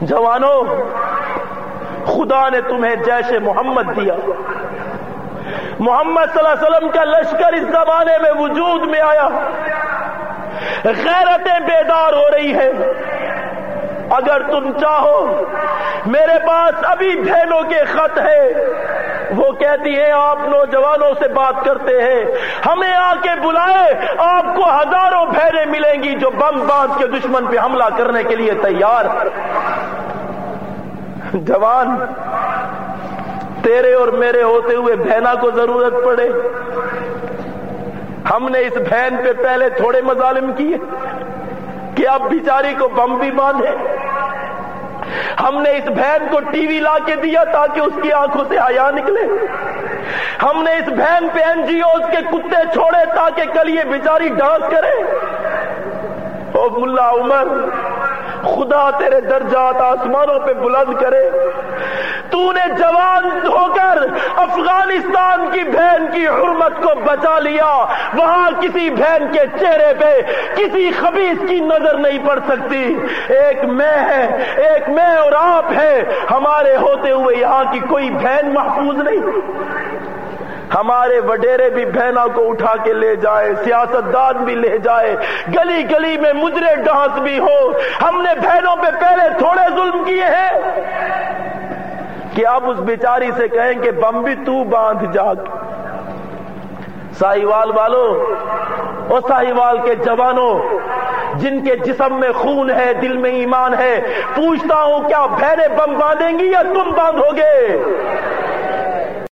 جوانوں، خدا نے تمہیں جیش محمد دیا۔ محمد صلی اللہ علیہ وسلم کا لشکر اس زمانے میں وجود میں آیا۔ غیرتیں بیدار ہو رہی ہیں۔ اگر تم چاہو، میرے پاس ابھی بہنوں کے خط ہے وہ کہتی ہیں، آپ نوجوانوں سے بات کرتے ہیں۔ ہمیں آ کے بلائے آپ کو ہزاروں بہنیں ملیں گی جو بم باندھ کے دشمن پہ حملہ کرنے کے لیے تیار جوان، تیرے اور میرے ہوتے ہوئے بہنا کو ضرورت پڑے۔ ہم نے اس بہن پہ پہلے تھوڑے مظالم کیے کہ اب بیچاری کو بم بھی باندھے۔ ہم نے اس بہن کو ٹی وی لا کے دیا تاکہ اس کی آنکھوں سے حیا نکلے۔ ہم نے اس بہن پہ این جی اوز کے کتے چھوڑے تاکہ کل یہ بیچاری ڈانس کرے۔ او ملا عمر خدا تیرے درجات آسمانوں پہ بلند کرے۔ تو نے جوان ہو کر افغانستان کی بہن کی حرمت کو بچا لیا۔ وہاں کسی بہن کے چہرے پہ کسی خبیص کی نظر نہیں پڑ سکتی۔ ایک میں ہے، ایک میں اور آپ ہے ہمارے ہوتے ہوئے یہاں کی کوئی بہن محفوظ نہیں۔ ہمارے وڈیرے بھی بہنا کو اٹھا کے لے جائے سیاست دان بھی لے جائے، گلی گلی میں مجرے ڈانس بھی ہو۔ ہم نے بہنوں پہ پہلے تھوڑے ظلم کیے ہیں۔ کہ آپ اس بیچاری سے کہیں کہ بم بھی تو باندھ جاگ ساہیوال والوں اور ساہیوال کے جوانوں جن کے جسم میں خون ہے، دل میں ایمان ہے، پوچھتا ہوں کیا بہنیں بم باندھیں گی یا تم باندھو گے؟